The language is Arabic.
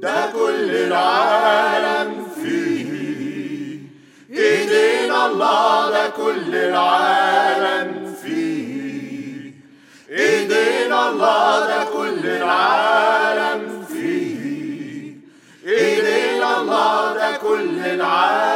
ده كل العالم فيه. ايدينا الله ده كل العالم فيه. ايدينا الله ده كل العالم فيه. ايدينا الله ده كل العالم